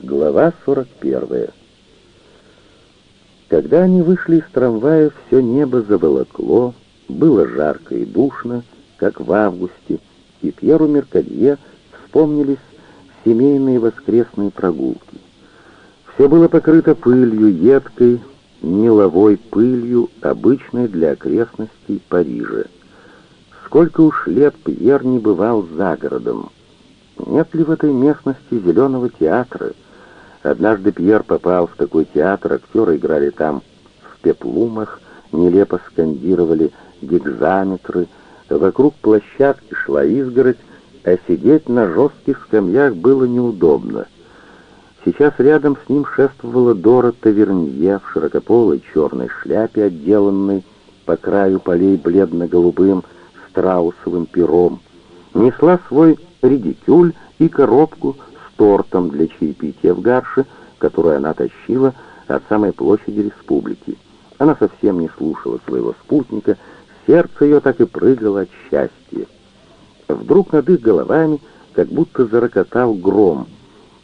Глава 41. Когда они вышли из трамвая, все небо заволокло, было жарко и душно, как в августе, и Пьеру Меркадье вспомнились семейные воскресные прогулки. Все было покрыто пылью, едкой, меловой пылью, обычной для окрестностей Парижа. Сколько уж лет Пьер не бывал за городом. Нет ли в этой местности зеленого театра, Однажды Пьер попал в такой театр, актеры играли там в пеплумах, нелепо скандировали гекзаметры, вокруг площадки шла изгородь, а сидеть на жестких скамьях было неудобно. Сейчас рядом с ним шествовала Дора Тавернье в широкополой черной шляпе, отделанной по краю полей бледно-голубым страусовым пером. Несла свой редикюль и коробку тортом для чаепития в гарше, которую она тащила от самой площади республики. Она совсем не слушала своего спутника, сердце ее так и прыгало от счастья. Вдруг над их головами как будто зарокотал гром.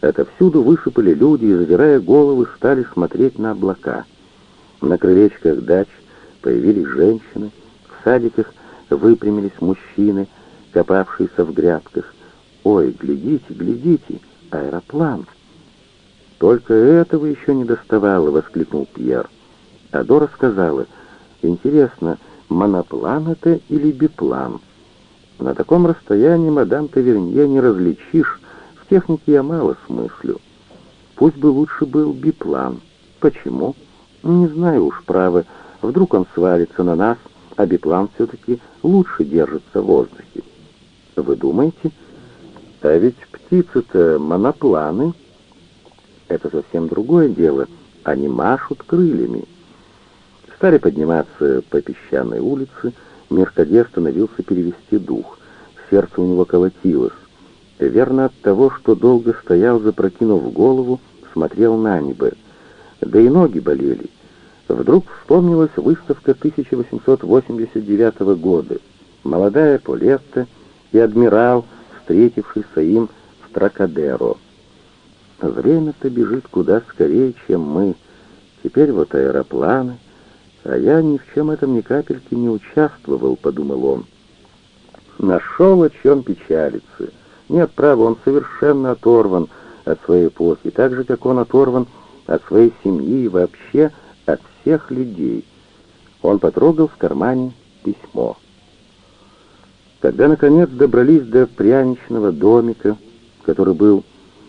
Отовсюду высыпали люди и, задирая головы, стали смотреть на облака. На крылечках дач появились женщины, в садиках выпрямились мужчины, копавшиеся в грядках. «Ой, глядите, глядите!» Аэроплан. «Только этого еще не доставало!» — воскликнул Пьер. А Дора сказала, «Интересно, моноплан это или биплан?» «На таком расстоянии, мадам Тавернье, не различишь. В технике я мало смыслю. Пусть бы лучше был биплан. Почему? Не знаю уж, право. Вдруг он свалится на нас, а биплан все-таки лучше держится в воздухе. Вы думаете?» А ведь птицы-то монопланы. Это совсем другое дело. Они машут крыльями. Стали подниматься по песчаной улице. Меркаде остановился перевести дух. Сердце у него колотилось. Верно от того, что долго стоял, запрокинув голову, смотрел на небо. Да и ноги болели. Вдруг вспомнилась выставка 1889 года. Молодая Полетта и адмирал встретившийся им в Тракадеро. Время-то бежит куда скорее, чем мы. Теперь вот аэропланы, а я ни в чем этом ни капельки не участвовал, подумал он. Нашел, о чем печалиться. Нет, права, он совершенно оторван от своей эпохи, так же, как он оторван от своей семьи и вообще от всех людей. Он потрогал в кармане письмо. Когда, наконец, добрались до пряничного домика, который был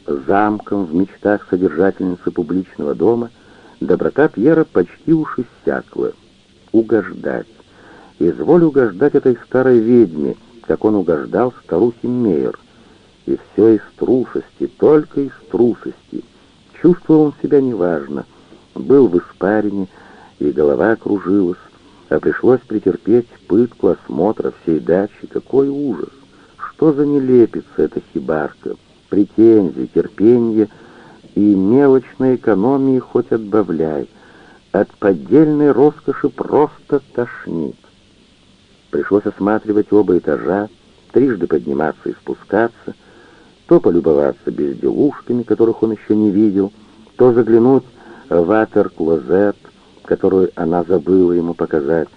замком в мечтах содержательницы публичного дома, доброта Пьера почти уж иссякла. Угождать. Изволь угождать этой старой ведьме, как он угождал старухе Мейер. И все из трусости, только из трусости. Чувствовал он себя неважно. Был в испарине, и голова кружилась а пришлось претерпеть пытку осмотра всей дачи. Какой ужас! Что за нелепица эта хибарка? Претензии, терпение и мелочной экономии хоть отбавляй. От поддельной роскоши просто тошнит. Пришлось осматривать оба этажа, трижды подниматься и спускаться, то полюбоваться безделушками, которых он еще не видел, то заглянуть в ватер-клозет, которую она забыла ему показать.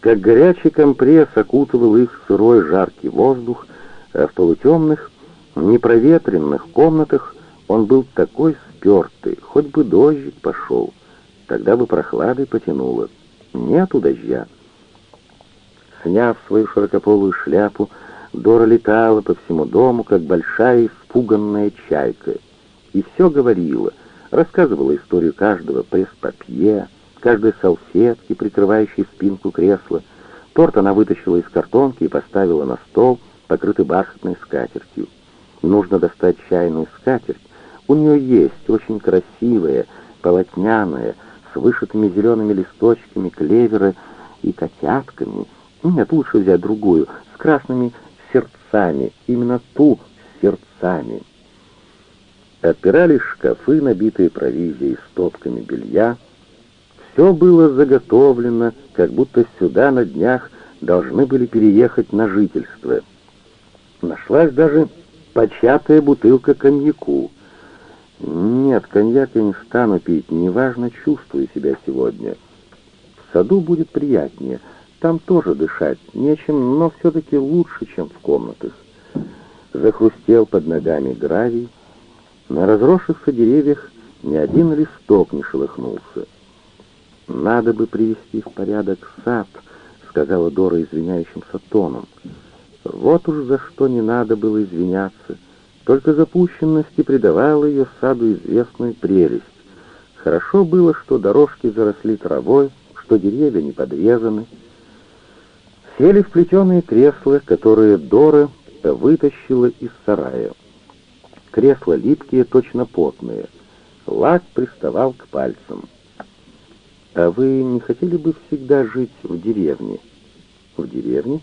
Как горячий компресс окутывал их сырой жаркий воздух, а в полутемных, непроветренных комнатах он был такой спертый, хоть бы дождик пошел, тогда бы прохладой потянуло. Нету дождя. Сняв свою широкополую шляпу, Дора летала по всему дому, как большая испуганная чайка, и все говорила, рассказывала историю каждого пресс-папье, каждой салфетки, прикрывающей спинку кресла. Торт она вытащила из картонки и поставила на стол, покрытый бархатной скатертью. Нужно достать чайную скатерть. У нее есть очень красивая, полотняная, с вышитыми зелеными листочками клевера и котятками. Нет, лучше взять другую, с красными сердцами, именно ту с сердцами. Отпирались шкафы, набитые провизией, стопками белья, все было заготовлено, как будто сюда на днях должны были переехать на жительство. Нашлась даже початая бутылка коньяку. нет, коньяк я не стану пить, неважно, чувствую себя сегодня. В саду будет приятнее, там тоже дышать нечем, но все-таки лучше, чем в комнатах. Захрустел под ногами гравий, на разросшихся деревьях ни один листок не шелохнулся. «Надо бы привести в порядок сад», — сказала Дора извиняющимся тоном. Вот уж за что не надо было извиняться. Только запущенности придавала ее саду известную прелесть. Хорошо было, что дорожки заросли травой, что деревья не подрезаны. Сели в плетеные кресла, которые Дора вытащила из сарая. Кресла липкие, точно потные. Лак приставал к пальцам. «А вы не хотели бы всегда жить в деревне?» «В деревне?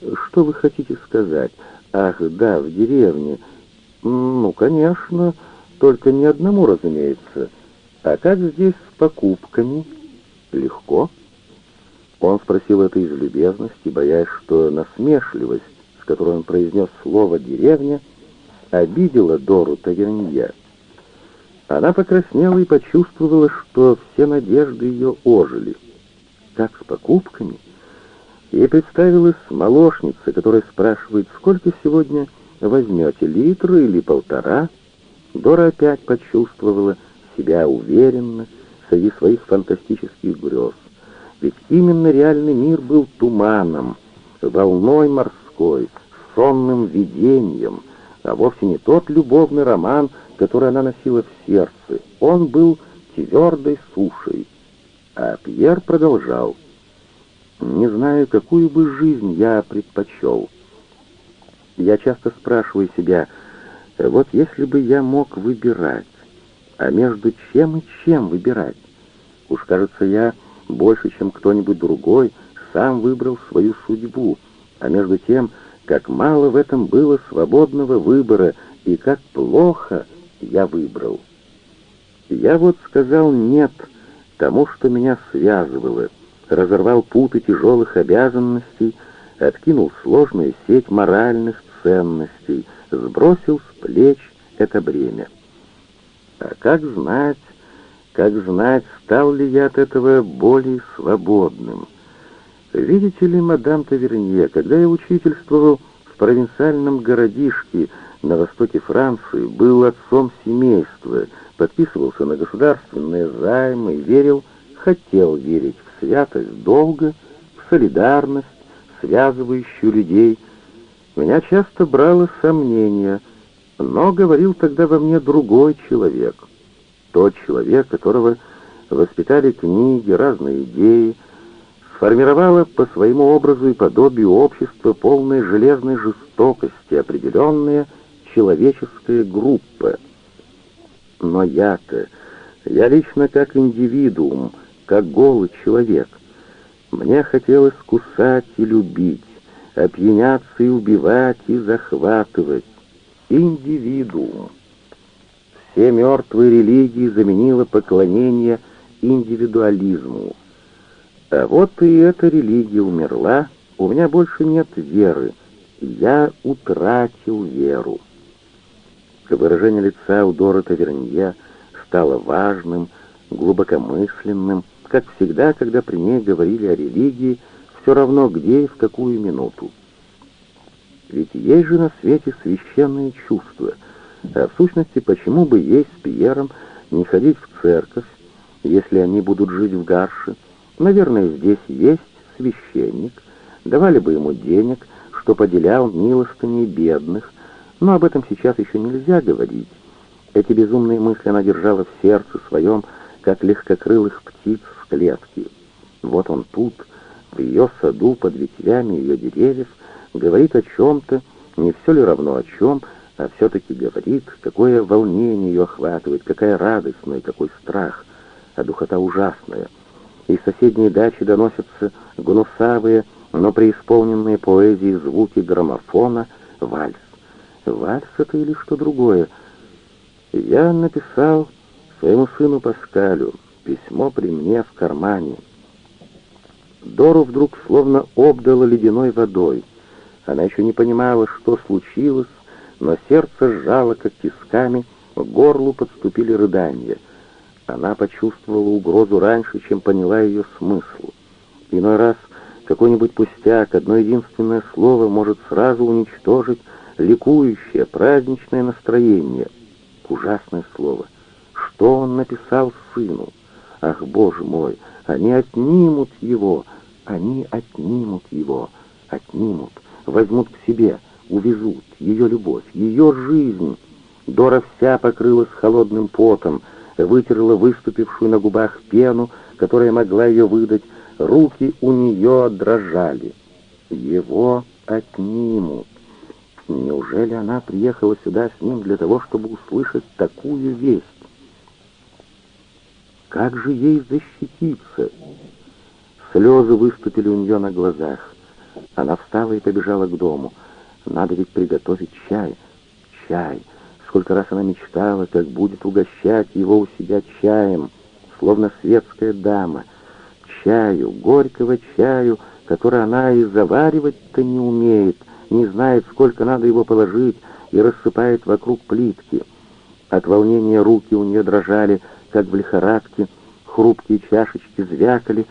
Что вы хотите сказать? Ах, да, в деревне. Ну, конечно, только не одному, разумеется. А как здесь с покупками? Легко?» Он спросил это из любезности, боясь, что насмешливость, с которой он произнес слово «деревня», обидела Дору Тавернье. Она покраснела и почувствовала, что все надежды ее ожили. Как с покупками? Ей представилась молочница, которая спрашивает, сколько сегодня возьмете, литр или полтора? Дора опять почувствовала себя уверенно среди своих фантастических грез. Ведь именно реальный мир был туманом, волной морской, сонным видением, а вовсе не тот любовный роман, который она носила в сердце. Он был твердой сушей. А Пьер продолжал. «Не знаю, какую бы жизнь я предпочел. Я часто спрашиваю себя, вот если бы я мог выбирать, а между чем и чем выбирать? Уж кажется, я больше, чем кто-нибудь другой, сам выбрал свою судьбу, а между тем, как мало в этом было свободного выбора и как плохо — я выбрал. Я вот сказал «нет» тому, что меня связывало, разорвал путы тяжелых обязанностей, откинул сложную сеть моральных ценностей, сбросил с плеч это бремя. А как знать, как знать, стал ли я от этого более свободным? Видите ли, мадам Тавернье, когда я учительствовал в провинциальном городишке, на востоке Франции, был отцом семейства, подписывался на государственные займы верил, хотел верить в святость долга, в солидарность, связывающую людей. Меня часто брало сомнение, но говорил тогда во мне другой человек. Тот человек, которого воспитали книги, разные идеи, сформировало по своему образу и подобию общество полное железной жестокости, определенное – человеческая группа. Но я-то, я лично как индивидуум, как голый человек. Мне хотелось кусать и любить, опьяняться и убивать и захватывать. Индивидуум. Все мертвые религии заменило поклонение индивидуализму. А вот и эта религия умерла, у меня больше нет веры, я утратил веру. Выражение лица у Дорота Вернье стало важным, глубокомысленным, как всегда, когда при ней говорили о религии, все равно где и в какую минуту. Ведь есть же на свете священные чувства, а в сущности, почему бы ей с Пьером не ходить в церковь, если они будут жить в Гарше? Наверное, здесь есть священник, давали бы ему денег, что поделял милостыней бедных, но об этом сейчас еще нельзя говорить. Эти безумные мысли она держала в сердце своем, как легкокрылых птиц в клетке. Вот он тут, в ее саду, под ветвями ее деревьев, говорит о чем-то, не все ли равно о чем, а все-таки говорит, какое волнение ее охватывает, какая радость, какой страх, а духота ужасная. Из соседней дачи доносятся гнусавые, но преисполненные поэзии звуки граммофона, вальс. Вальс это или что другое? Я написал своему сыну Паскалю письмо при мне в кармане. Дору вдруг словно обдала ледяной водой. Она еще не понимала, что случилось, но сердце сжало, как тисками, К горлу подступили рыдания. Она почувствовала угрозу раньше, чем поняла ее смысл. Иной раз какой-нибудь пустяк, одно единственное слово может сразу уничтожить ликующее, праздничное настроение. Ужасное слово. Что он написал сыну? Ах, Боже мой, они отнимут его, они отнимут его, отнимут, возьмут к себе, увезут ее любовь, ее жизнь. Дора вся покрылась холодным потом, вытерла выступившую на губах пену, которая могла ее выдать, руки у нее дрожали. Его отнимут. Неужели она приехала сюда с ним для того, чтобы услышать такую весть? Как же ей защититься? Слезы выступили у нее на глазах. Она встала и побежала к дому. Надо ведь приготовить чай. Чай. Сколько раз она мечтала, как будет угощать его у себя чаем, словно светская дама. Чаю, горького чаю, который она и заваривать-то не умеет, не знает, сколько надо его положить, и рассыпает вокруг плитки. От волнения руки у нее дрожали, как в лихорадке, хрупкие чашечки звякали,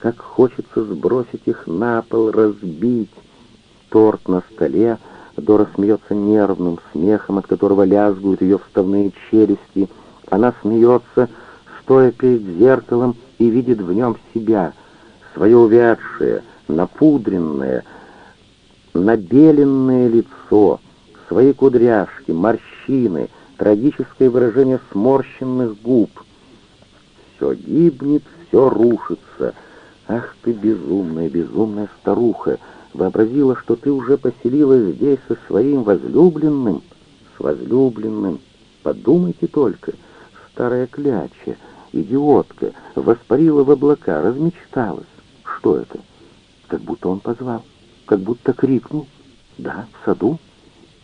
как хочется сбросить их на пол, разбить. Торт на столе, Дора смеется нервным смехом, от которого лязгают ее вставные челюсти. Она смеется, стоя перед зеркалом, и видит в нем себя, свое увядшее, напудренное, набеленное лицо, свои кудряшки, морщины, трагическое выражение сморщенных губ. Все гибнет, все рушится. Ах ты безумная, безумная старуха! Вообразила, что ты уже поселилась здесь со своим возлюбленным. С возлюбленным. Подумайте только, старая кляча, идиотка, воспарила в облака, размечталась. Что это? Как будто он позвал как будто крикнул. «Да, в саду».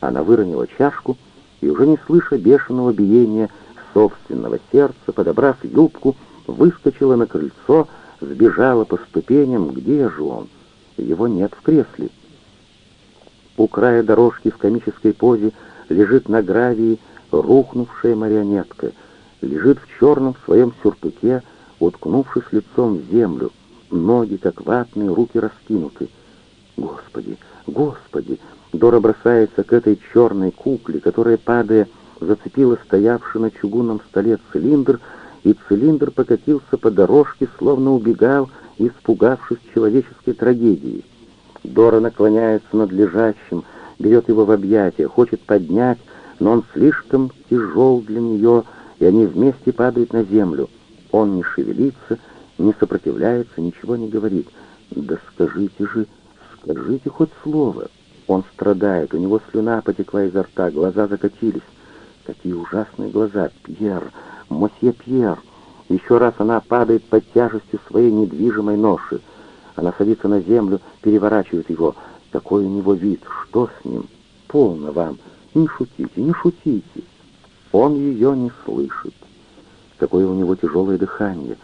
Она выронила чашку и, уже не слыша бешеного биения собственного сердца, подобрав юбку, выскочила на крыльцо, сбежала по ступеням. Где же он? Его нет в кресле. У края дорожки в комической позе лежит на гравии рухнувшая марионетка, лежит в черном своем сюртуке, уткнувшись лицом в землю, ноги как ватные, руки раскинуты. Господи, Господи! Дора бросается к этой черной кукле, которая, падая, зацепила стоявший на чугунном столе цилиндр, и цилиндр покатился по дорожке, словно убегал, испугавшись человеческой трагедии. Дора наклоняется над лежащим, берет его в объятия, хочет поднять, но он слишком тяжел для нее, и они вместе падают на землю. Он не шевелится, не сопротивляется, ничего не говорит. «Да скажите же, Скажите хоть слово. Он страдает, у него слюна потекла изо рта, глаза закатились. Какие ужасные глаза. Пьер, мосье Пьер. Еще раз она падает под тяжестью своей недвижимой ноши. Она садится на землю, переворачивает его. Какой у него вид, что с ним? Полно вам. Не шутите, не шутите. Он ее не слышит. Какое у него тяжелое дыхание,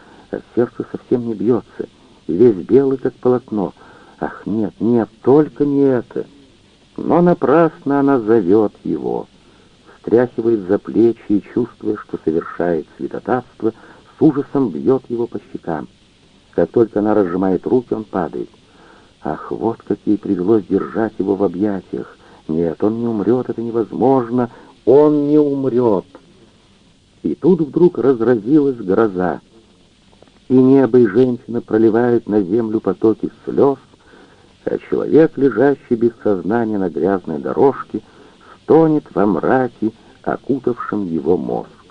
сердце совсем не бьется. Весь белый, как полотно — Ах, нет, нет, только не это. Но напрасно она зовет его, встряхивает за плечи и, чувствуя, что совершает святотатство, ужасом бьет его по щекам. Как только она разжимает руки, он падает. Ах, вот как ей привелось держать его в объятиях. Нет, он не умрет, это невозможно. Он не умрет. И тут вдруг разразилась гроза. И небо и женщина проливают на землю потоки слез, а человек, лежащий без сознания на грязной дорожке, стонет во мраке, окутавшем его мозг.